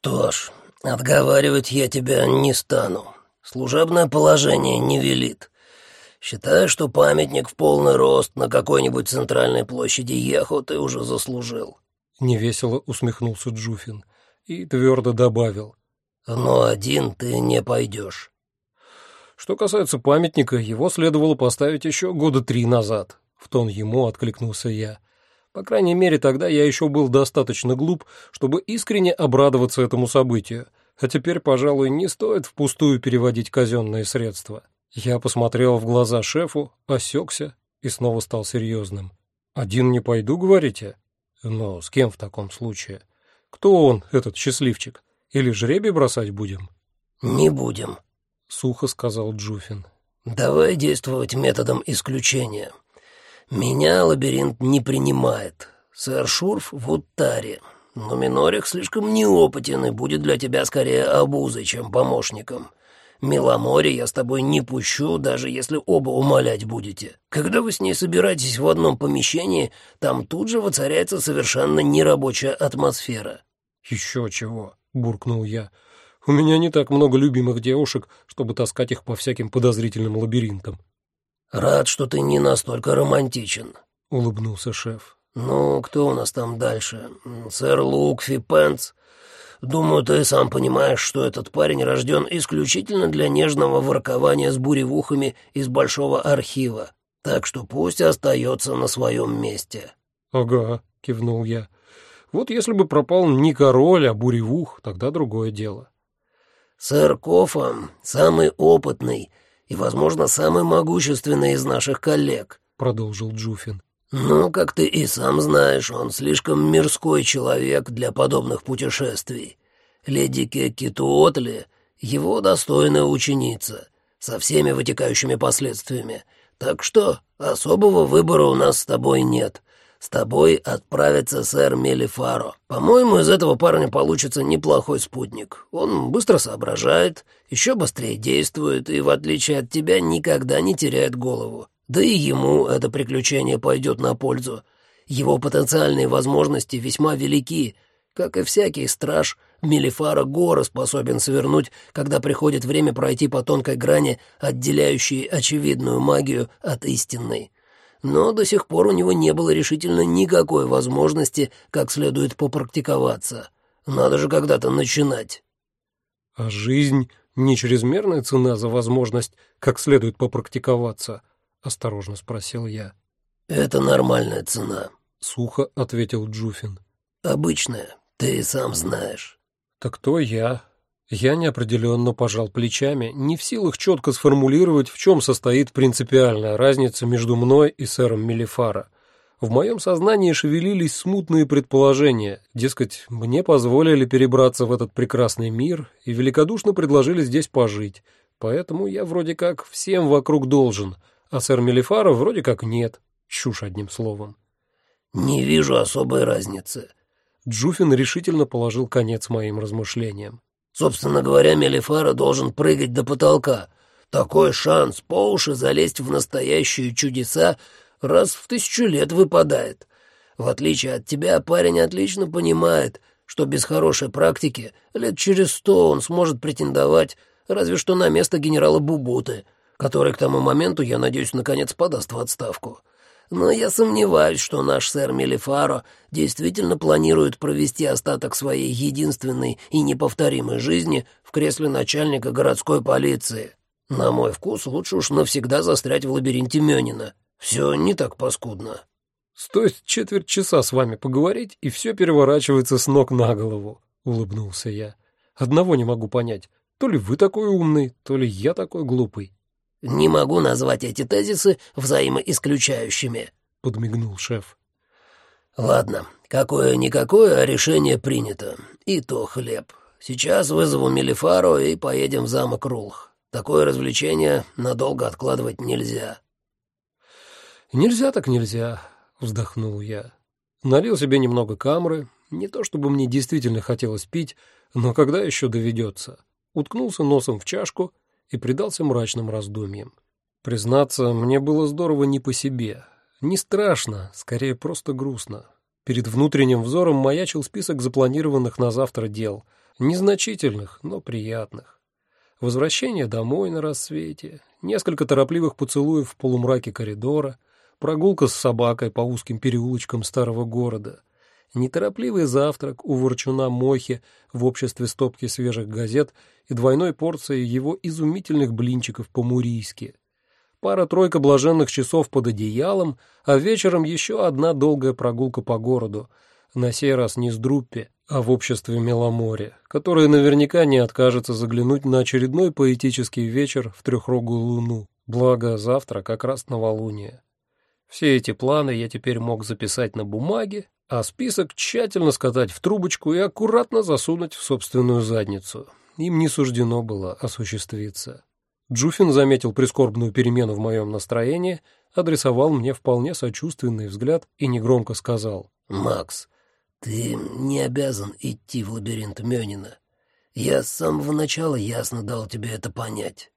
«Что ж, отговаривать я тебя не стану. Служебное положение не велит. Считаю, что памятник в полный рост на какой-нибудь центральной площади Ехо ты уже заслужил». Невесело усмехнулся Джуфин и твердо добавил. «Но один ты не пойдешь». Что касается памятника, его следовало поставить еще года три назад. В тон ему откликнулся я. По крайней мере, тогда я еще был достаточно глуп, чтобы искренне обрадоваться этому событию, а теперь, пожалуй, не стоит впустую переводить казенные средства. Я посмотрел в глаза шефу, осекся и снова стал серьезным. «Один не пойду, говорите?» «Но с кем в таком случае? Кто он, этот счастливчик? Или жребий бросать будем?» «Не будем», — сухо сказал Джуфин. «Давай действовать методом исключения. Меня лабиринт не принимает. Сэр Шурф в Уттаре. Но Минорих слишком неопытен и будет для тебя скорее обузой, чем помощником. Миломоре я с тобой не пущу, даже если оба умолять будете. Когда вы с ней собираетесь в одном помещении, там тут же воцаряется совершенно нерабочая атмосфера». «Еще чего», — буркнул я. «У меня не так много любимых девушек, чтобы таскать их по всяким подозрительным лабиринтам». «Рад, что ты не настолько романтичен», — улыбнулся шеф. «Ну, кто у нас там дальше? Сэр Лукфи Пенс? Думаю, ты сам понимаешь, что этот парень рожден исключительно для нежного воркования с буревухами из большого архива, так что пусть остается на своем месте». «Ага», — кивнул я. «Вот если бы пропал не король, а буревух, тогда другое дело». «Сэр Кофа самый опытный» и, возможно, самый могущественный из наших коллег», — продолжил Джуфин. «Ну, как ты и сам знаешь, он слишком мирской человек для подобных путешествий. Леди Кеккитуотли — его достойная ученица, со всеми вытекающими последствиями. Так что особого выбора у нас с тобой нет. С тобой отправится сэр Мелифаро. По-моему, из этого парня получится неплохой спутник. Он быстро соображает, еще быстрее действует и, в отличие от тебя, никогда не теряет голову. Да и ему это приключение пойдет на пользу. Его потенциальные возможности весьма велики. Как и всякий страж, Мелифара горы способен свернуть, когда приходит время пройти по тонкой грани, отделяющей очевидную магию от истинной но до сих пор у него не было решительно никакой возможности как следует попрактиковаться. Надо же когда-то начинать. А жизнь не чрезмерная цена за возможность как следует попрактиковаться, осторожно спросил я. Это нормальная цена, сухо ответил Джуфин. Обычная, ты сам знаешь. Так кто я? Я неопределенно пожал плечами, не в силах четко сформулировать, в чем состоит принципиальная разница между мной и сэром Мелифара. В моем сознании шевелились смутные предположения, дескать, мне позволили перебраться в этот прекрасный мир и великодушно предложили здесь пожить, поэтому я вроде как всем вокруг должен, а сэр Мелифара вроде как нет. Чушь одним словом. «Не вижу особой разницы». Джуфин решительно положил конец моим размышлениям. Собственно говоря, Мелифара должен прыгать до потолка. Такой шанс по уши залезть в настоящие чудеса раз в тысячу лет выпадает. В отличие от тебя, парень отлично понимает, что без хорошей практики лет через сто он сможет претендовать разве что на место генерала Бубуты, который к тому моменту, я надеюсь, наконец подаст в отставку но я сомневаюсь, что наш сэр Мелифаро действительно планирует провести остаток своей единственной и неповторимой жизни в кресле начальника городской полиции. На мой вкус, лучше уж навсегда застрять в лабиринте Мёнина. Все не так паскудно. Стоит четверть часа с вами поговорить, и все переворачивается с ног на голову, — улыбнулся я. Одного не могу понять. То ли вы такой умный, то ли я такой глупый. «Не могу назвать эти тезисы взаимоисключающими», — подмигнул шеф. «Ладно, какое-никакое, решение принято. И то хлеб. Сейчас вызову Мелифару и поедем в замок Рулх. Такое развлечение надолго откладывать нельзя». «Нельзя так нельзя», — вздохнул я. Налил себе немного камры, не то чтобы мне действительно хотелось пить, но когда еще доведется. Уткнулся носом в чашку — и предался мрачным раздумьям. Признаться, мне было здорово не по себе. Не страшно, скорее просто грустно. Перед внутренним взором маячил список запланированных на завтра дел, Незначительных, но приятных. Возвращение домой на рассвете, несколько торопливых поцелуев в полумраке коридора, прогулка с собакой по узким переулочкам старого города, неторопливый завтрак у ворчуна Мохи в обществе стопки свежих газет и двойной порции его изумительных блинчиков по-мурийски. Пара-тройка блаженных часов под одеялом, а вечером еще одна долгая прогулка по городу, на сей раз не с Друппи, а в обществе Меломоре, которое наверняка не откажется заглянуть на очередной поэтический вечер в трехрогую луну, благо завтра как раз новолуние. Все эти планы я теперь мог записать на бумаге, а список тщательно скатать в трубочку и аккуратно засунуть в собственную задницу. Им не суждено было осуществиться. Джуфин заметил прискорбную перемену в моем настроении, адресовал мне вполне сочувственный взгляд и негромко сказал. «Макс, ты не обязан идти в лабиринт Мёнина. Я с самого начала ясно дал тебе это понять».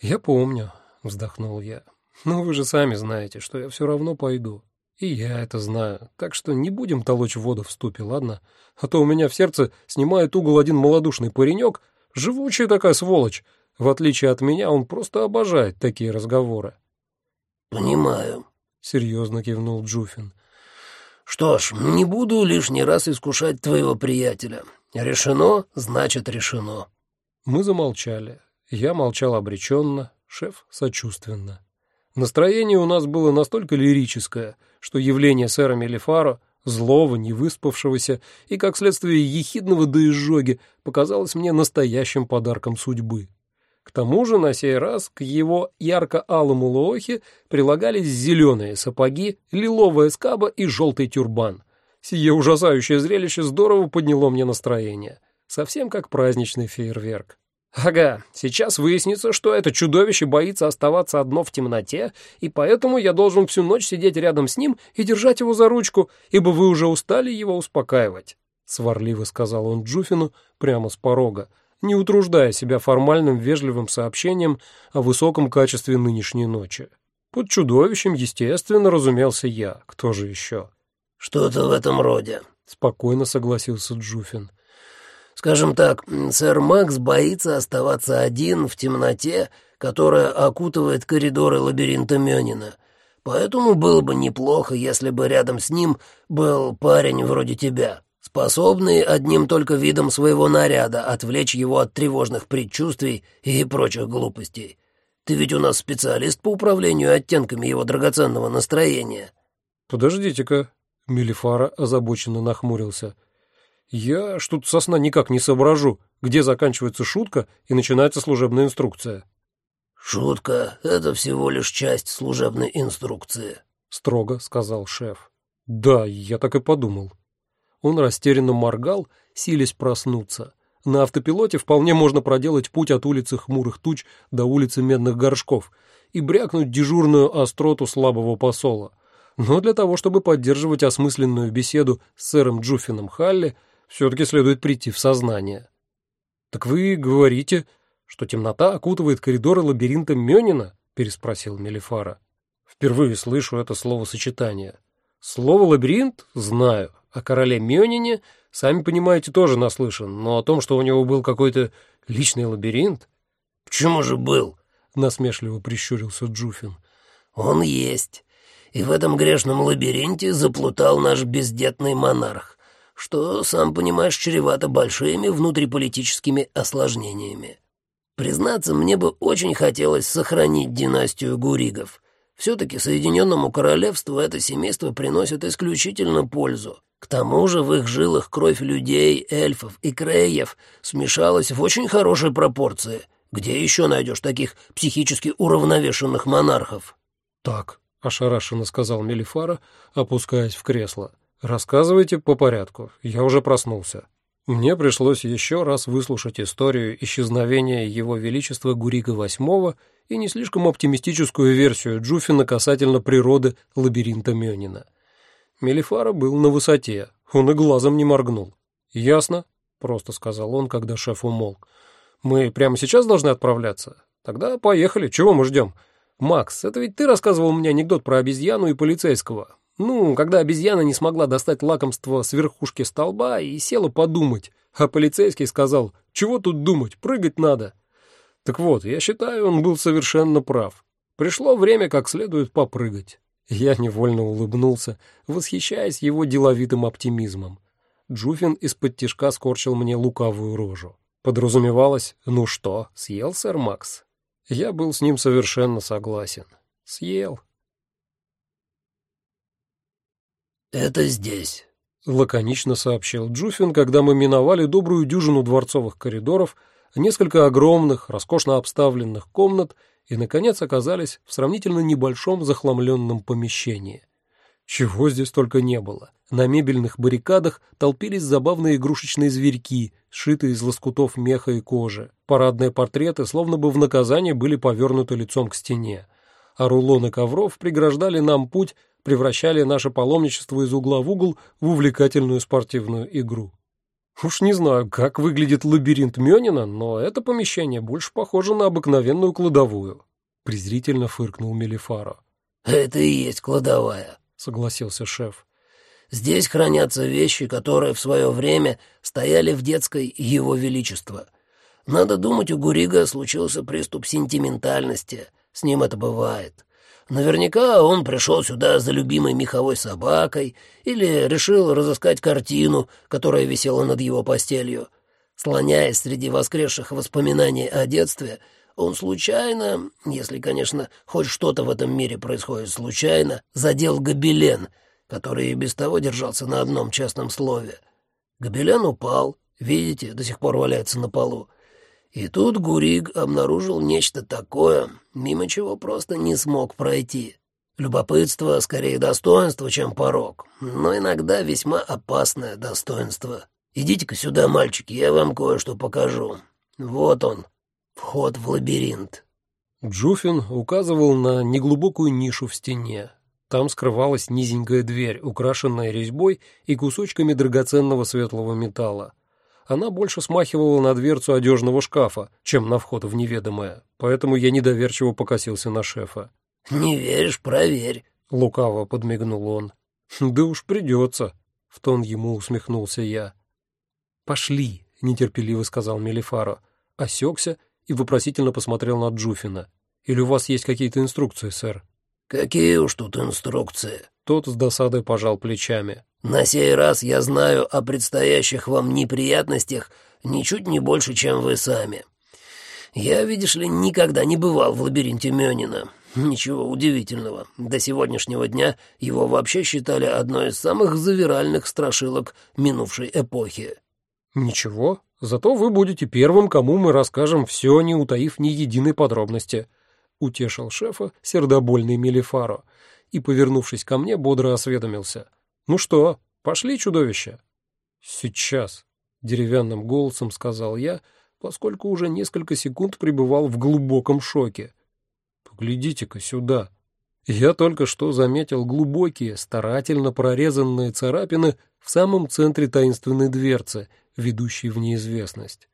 «Я помню», — вздохнул я. «Но вы же сами знаете, что я все равно пойду. И я это знаю, так что не будем толочь воду в ступе, ладно? А то у меня в сердце снимает угол один малодушный паренек, живучая такая сволочь. В отличие от меня, он просто обожает такие разговоры. «Понимаю», — серьезно кивнул Джуфин. «Что ж, не буду лишний раз искушать твоего приятеля. Решено, значит, решено». Мы замолчали. Я молчал обреченно, шеф сочувственно. Настроение у нас было настолько лирическое, что явление сэра Мелифаро, злого, невыспавшегося и, как следствие, ехидного до изжоги, показалось мне настоящим подарком судьбы. К тому же на сей раз к его ярко-алому лоохе прилагались зеленые сапоги, лиловая скаба и желтый тюрбан. Сие ужасающее зрелище здорово подняло мне настроение, совсем как праздничный фейерверк. Ага, сейчас выяснится, что это чудовище боится оставаться одно в темноте, и поэтому я должен всю ночь сидеть рядом с ним и держать его за ручку, ибо вы уже устали его успокаивать», — сварливо сказал он Джуфину прямо с порога, не утруждая себя формальным вежливым сообщением о высоком качестве нынешней ночи. Под чудовищем, естественно, разумелся я, кто же еще? «Что-то в этом роде», — спокойно согласился Джуфин. Скажем так, сэр Макс боится оставаться один в темноте, которая окутывает коридоры лабиринта Мёнина. Поэтому было бы неплохо, если бы рядом с ним был парень вроде тебя, способный одним только видом своего наряда отвлечь его от тревожных предчувствий и прочих глупостей. Ты ведь у нас специалист по управлению оттенками его драгоценного настроения». «Подождите-ка», — Мелифара озабоченно нахмурился. Я что-то со сна никак не соображу, где заканчивается шутка и начинается служебная инструкция. «Шутка — это всего лишь часть служебной инструкции», — строго сказал шеф. «Да, я так и подумал». Он растерянно моргал, силясь проснуться. На автопилоте вполне можно проделать путь от улицы Хмурых Туч до улицы Медных Горшков и брякнуть дежурную остроту слабого посола. Но для того, чтобы поддерживать осмысленную беседу с сэром Джуффином Халли, все-таки следует прийти в сознание. «Так вы говорите, что темнота окутывает коридоры лабиринта Мёнина?» — переспросил Мелифара. «Впервые слышу это словосочетание. Слово «лабиринт» знаю, о короле Мёнине, сами понимаете, тоже наслышан, но о том, что у него был какой-то личный лабиринт...» «Почему же был?» — насмешливо прищурился Джуфин. «Он есть. И в этом грешном лабиринте заплутал наш бездетный монарх что, сам понимаешь, чревато большими внутриполитическими осложнениями. Признаться, мне бы очень хотелось сохранить династию Гуригов. Все-таки Соединенному Королевству это семейство приносит исключительно пользу. К тому же в их жилах кровь людей, эльфов и креев смешалась в очень хорошей пропорции. Где еще найдешь таких психически уравновешенных монархов? «Так», — ошарашенно сказал Мелифара, опускаясь в кресло. Рассказывайте по порядку, я уже проснулся. Мне пришлось еще раз выслушать историю исчезновения Его Величества Гурика VIII и не слишком оптимистическую версию Джуфина касательно природы лабиринта Мёнина. Мелифара был на высоте, он и глазом не моргнул. «Ясно», — просто сказал он, когда шеф умолк. «Мы прямо сейчас должны отправляться? Тогда поехали, чего мы ждем?» «Макс, это ведь ты рассказывал мне анекдот про обезьяну и полицейского. Ну, когда обезьяна не смогла достать лакомство с верхушки столба и села подумать, А полицейский сказал, чего тут думать, прыгать надо. Так вот, я считаю, он был совершенно прав. Пришло время как следует попрыгать. Я невольно улыбнулся, восхищаясь его деловитым оптимизмом. Джуфин из-под тишка скорчил мне лукавую рожу. Подразумевалось, ну что, съел сэр Макс? Я был с ним совершенно согласен. Съел. «Это здесь», — лаконично сообщил Джуфин, когда мы миновали добрую дюжину дворцовых коридоров, несколько огромных, роскошно обставленных комнат и, наконец, оказались в сравнительно небольшом захламленном помещении. Чего здесь только не было. На мебельных баррикадах толпились забавные игрушечные зверьки, сшитые из лоскутов меха и кожи. Парадные портреты словно бы в наказание были повернуты лицом к стене. А рулоны ковров преграждали нам путь, превращали наше паломничество из угла в угол в увлекательную спортивную игру. Уж не знаю, как выглядит лабиринт Мёнина, но это помещение больше похоже на обыкновенную кладовую. Презрительно фыркнул Мелифаро. «Это и есть кладовая», — согласился шеф. «Здесь хранятся вещи, которые в свое время стояли в детской Его Величества. Надо думать, у Гурига случился приступ сентиментальности. С ним это бывает. Наверняка он пришел сюда за любимой меховой собакой или решил разыскать картину, которая висела над его постелью. Слоняясь среди воскресших воспоминаний о детстве, он случайно, если, конечно, хоть что-то в этом мире происходит случайно, задел гобелен, который и без того держался на одном частном слове. Гобелен упал, видите, до сих пор валяется на полу. И тут Гуриг обнаружил нечто такое, мимо чего просто не смог пройти. Любопытство скорее достоинство, чем порог, но иногда весьма опасное достоинство. Идите-ка сюда, мальчики, я вам кое-что покажу. Вот он, вход в лабиринт. Джуфин указывал на неглубокую нишу в стене. Там скрывалась низенькая дверь, украшенная резьбой и кусочками драгоценного светлого металла она больше смахивала на дверцу одежного шкафа, чем на вход в неведомое, поэтому я недоверчиво покосился на шефа. «Не веришь, проверь», — лукаво подмигнул он. «Да уж придется», — в тон ему усмехнулся я. «Пошли», — нетерпеливо сказал Мелифаро, осекся и вопросительно посмотрел на Джуфина. «Или у вас есть какие-то инструкции, сэр?» «Какие уж тут инструкции?» Тот с досадой пожал плечами. На сей раз я знаю о предстоящих вам неприятностях ничуть не больше, чем вы сами. Я, видишь ли, никогда не бывал в лабиринте Мёнина. Ничего удивительного. До сегодняшнего дня его вообще считали одной из самых завиральных страшилок минувшей эпохи. Ничего, зато вы будете первым, кому мы расскажем все, не утаив ни единой подробности, — утешил шефа сердобольный Мелифаро и, повернувшись ко мне, бодро осведомился. «Ну что, пошли, чудовище?» «Сейчас», — деревянным голосом сказал я, поскольку уже несколько секунд пребывал в глубоком шоке. «Поглядите-ка сюда». Я только что заметил глубокие, старательно прорезанные царапины в самом центре таинственной дверцы, ведущей в неизвестность.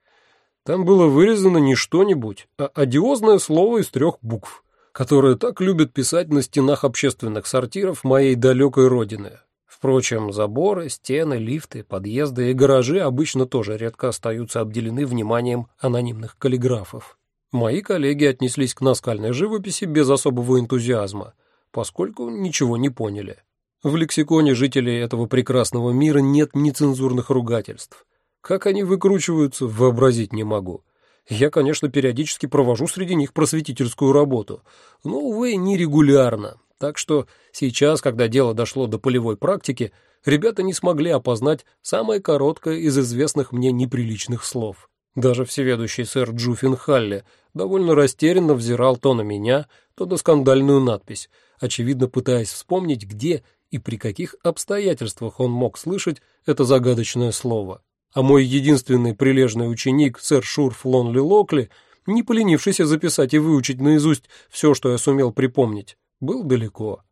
Там было вырезано не что-нибудь, а одиозное слово из трех букв, которое так любят писать на стенах общественных сортиров моей далекой родины Впрочем, заборы, стены, лифты, подъезды и гаражи обычно тоже редко остаются обделены вниманием анонимных каллиграфов. Мои коллеги отнеслись к наскальной живописи без особого энтузиазма, поскольку ничего не поняли. В лексиконе жителей этого прекрасного мира нет нецензурных ругательств. Как они выкручиваются, вообразить не могу. Я, конечно, периодически провожу среди них просветительскую работу, но, увы, нерегулярно, так что сейчас, когда дело дошло до полевой практики, ребята не смогли опознать самое короткое из известных мне неприличных слов. Даже всеведущий сэр Джуффин Халли довольно растерянно взирал то на меня, то на скандальную надпись, очевидно пытаясь вспомнить, где и при каких обстоятельствах он мог слышать это загадочное слово. А мой единственный прилежный ученик, сэр Шурф Лонли Локли, не поленившийся записать и выучить наизусть все, что я сумел припомнить, был далеко.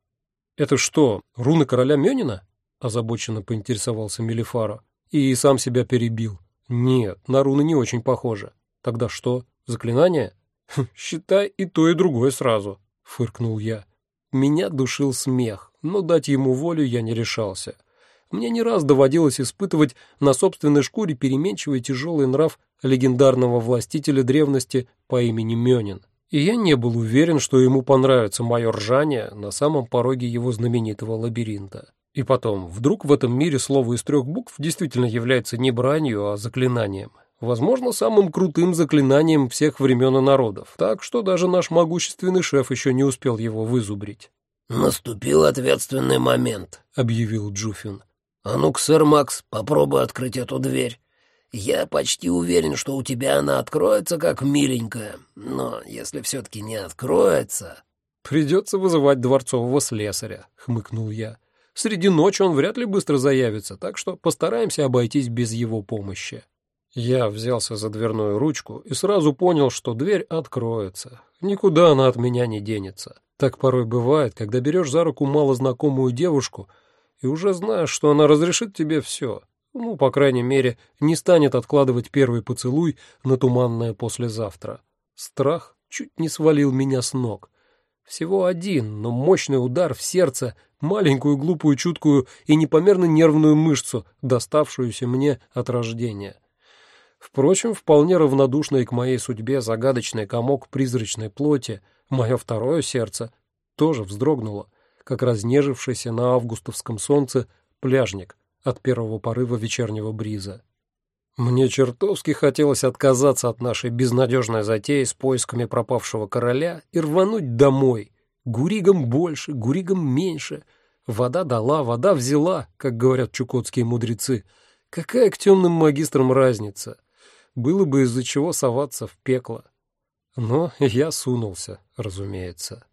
«Это что, руны короля Мёнина?» — озабоченно поинтересовался Мелифаро. И сам себя перебил. «Нет, на руны не очень похоже. Тогда что, заклинание?» «Хм, «Считай и то, и другое сразу», — фыркнул я. Меня душил смех, но дать ему волю я не решался. Мне не раз доводилось испытывать на собственной шкуре переменчивый тяжелый нрав легендарного властителя древности по имени Мёнин. И я не был уверен, что ему понравится мое ржание на самом пороге его знаменитого лабиринта. И потом, вдруг в этом мире слово из трех букв действительно является не бранью, а заклинанием. Возможно, самым крутым заклинанием всех времен и народов, так что даже наш могущественный шеф еще не успел его вызубрить. «Наступил ответственный момент», — объявил Джуфин. «А ну-ка, сэр Макс, попробуй открыть эту дверь. Я почти уверен, что у тебя она откроется как миленькая, но если все-таки не откроется...» «Придется вызывать дворцового слесаря», — хмыкнул я. «Среди ночи он вряд ли быстро заявится, так что постараемся обойтись без его помощи». Я взялся за дверную ручку и сразу понял, что дверь откроется. Никуда она от меня не денется. Так порой бывает, когда берешь за руку малознакомую девушку и уже знаешь, что она разрешит тебе все. Ну, по крайней мере, не станет откладывать первый поцелуй на туманное послезавтра. Страх чуть не свалил меня с ног. Всего один, но мощный удар в сердце, маленькую глупую чуткую и непомерно нервную мышцу, доставшуюся мне от рождения. Впрочем, вполне равнодушный к моей судьбе загадочный комок призрачной плоти, мое второе сердце, тоже вздрогнуло, как разнежившийся на августовском солнце пляжник от первого порыва вечернего бриза. Мне чертовски хотелось отказаться от нашей безнадежной затеи с поисками пропавшего короля и рвануть домой. Гуригам больше, гуригам меньше. Вода дала, вода взяла, как говорят чукотские мудрецы. Какая к темным магистрам разница? было бы из-за чего соваться в пекло. Но я сунулся, разумеется.